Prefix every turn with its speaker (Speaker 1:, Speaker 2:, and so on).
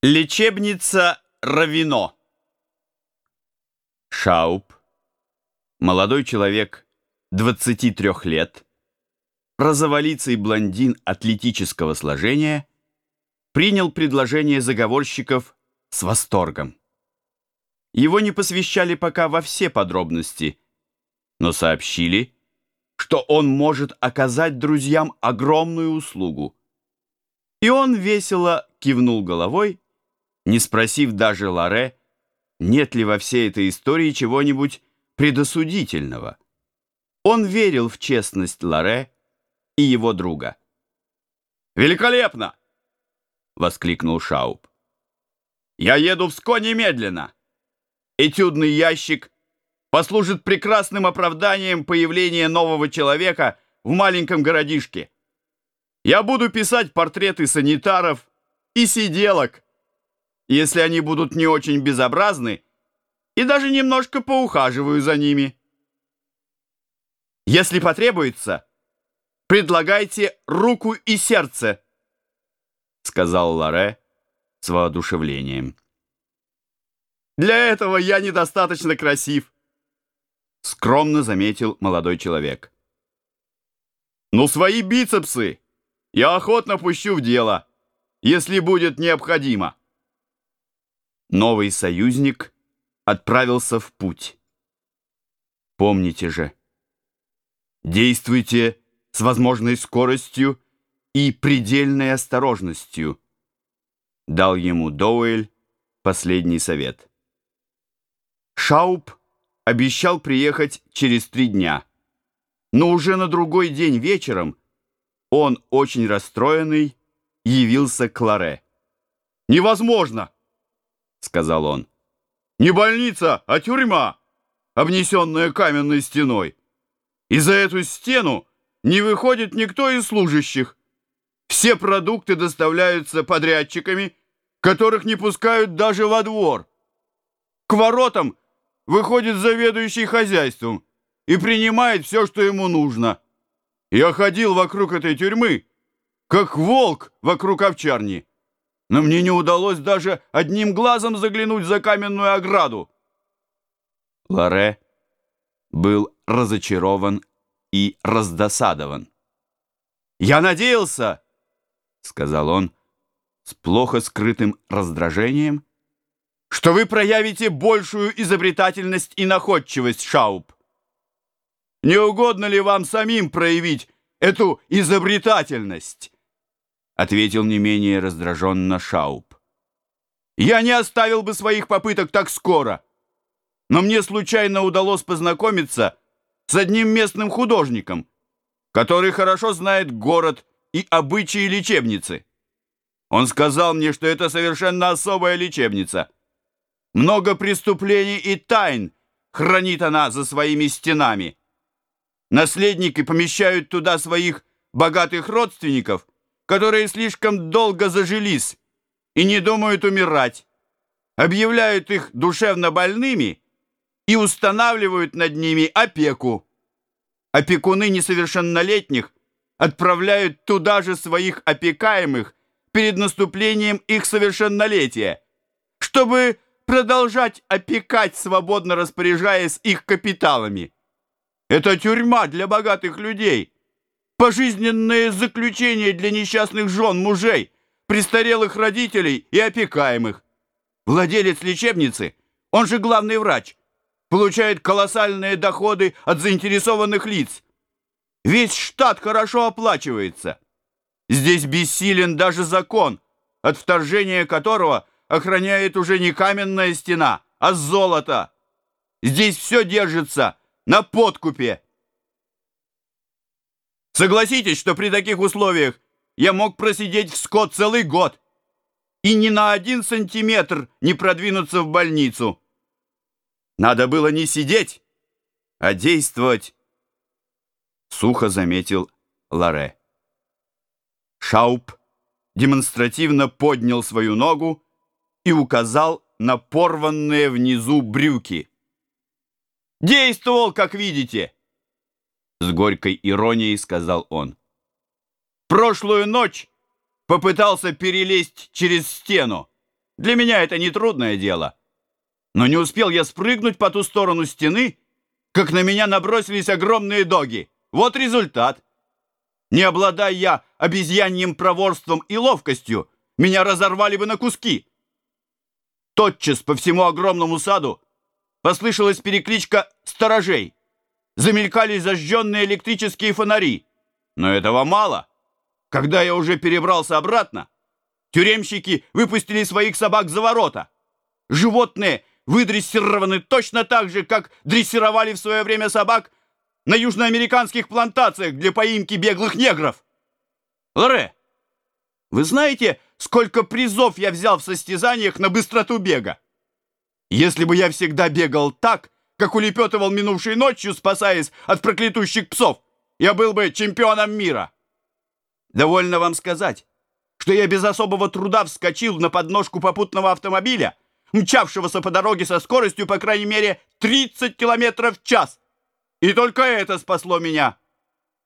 Speaker 1: Лечебница Равино. Шауп, молодой человек 23 лет, розоволицый блондин атлетического сложения, принял предложение заговорщиков с восторгом. Его не посвящали пока во все подробности, но сообщили, что он может оказать друзьям огромную услугу. И он весело кивнул головой не спросив даже Ларе, нет ли во всей этой истории чего-нибудь предосудительного. Он верил в честность Ларе и его друга.
Speaker 2: «Великолепно!» — воскликнул Шауп. «Я еду в Ско немедленно. Этюдный ящик послужит прекрасным оправданием появления нового человека в маленьком городишке. Я буду писать портреты санитаров и сиделок» если они будут не очень безобразны, и даже немножко поухаживаю за ними. Если потребуется, предлагайте руку и сердце, сказал Ларе с воодушевлением. Для этого я недостаточно красив, скромно заметил молодой человек. Ну, свои бицепсы я охотно пущу в дело, если будет необходимо.
Speaker 1: Новый союзник отправился в путь. Помните же, действуйте с возможной скоростью и предельной осторожностью, дал ему Доуэль последний совет. Шауп обещал приехать через три дня, но уже на другой день вечером он, очень расстроенный, явился к Ларе.
Speaker 2: «Невозможно!» — сказал он. «Не больница, а тюрьма, обнесенная каменной стеной. И за эту стену не выходит никто из служащих. Все продукты доставляются подрядчиками, которых не пускают даже во двор. К воротам выходит заведующий хозяйством и принимает все, что ему нужно. Я ходил вокруг этой тюрьмы, как волк вокруг овчарни но мне не удалось даже одним глазом заглянуть за каменную ограду.
Speaker 1: Ларе был разочарован и раздосадован.
Speaker 2: «Я надеялся», — сказал он с плохо скрытым раздражением, «что вы проявите большую изобретательность и находчивость, Шауп. Не угодно ли вам самим проявить эту изобретательность?» Ответил не менее раздраженно Шауп. Я не оставил бы своих попыток так скоро. Но мне случайно удалось познакомиться с одним местным художником, который хорошо знает город и обычаи лечебницы. Он сказал мне, что это совершенно особая лечебница. Много преступлений и тайн хранит она за своими стенами. Наследники помещают туда своих богатых родственников – которые слишком долго зажились и не думают умирать, объявляют их душевно больными и устанавливают над ними опеку. Опекуны несовершеннолетних отправляют туда же своих опекаемых перед наступлением их совершеннолетия, чтобы продолжать опекать, свободно распоряжаясь их капиталами. Это тюрьма для богатых людей – пожизненное заключение для несчастных жен мужей, престарелых родителей и опекаемых. Владелец лечебницы, он же главный врач, получает колоссальные доходы от заинтересованных лиц. Весь штат хорошо оплачивается. Здесь бессилен даже закон, от вторжения которого охраняет уже не каменная стена, а золото. Здесь все держится на подкупе. Согласитесь, что при таких условиях я мог просидеть в скот целый год и ни на один сантиметр не продвинуться в больницу. Надо было не сидеть, а действовать, сухо заметил Ларе. Шауп демонстративно поднял свою ногу и указал на порванные внизу брюки. «Действовал, как видите!» С горькой иронией сказал он. Прошлую ночь попытался перелезть через стену.
Speaker 1: Для меня это не трудное дело. Но не успел я спрыгнуть по ту сторону стены, как на меня набросились огромные доги. Вот результат. Не обладая я обезьяньим проворством и ловкостью, меня разорвали бы на куски. Тотчас по всему огромному саду послышалась перекличка сторожей. Замелькали зажженные электрические фонари. Но этого мало. Когда я уже перебрался обратно, тюремщики выпустили своих собак за ворота. Животные выдрессированы точно так же, как дрессировали в свое время собак на южноамериканских плантациях для поимки беглых негров. Лоре, вы знаете, сколько призов я взял в состязаниях на быстроту бега? Если бы я всегда бегал так, как улепетывал минувшей ночью, спасаясь от проклятущих псов, я был бы чемпионом мира. Довольно вам сказать, что я без особого труда вскочил на подножку попутного автомобиля, мчавшегося по дороге со скоростью, по крайней мере, 30 километров в час. И только это спасло меня.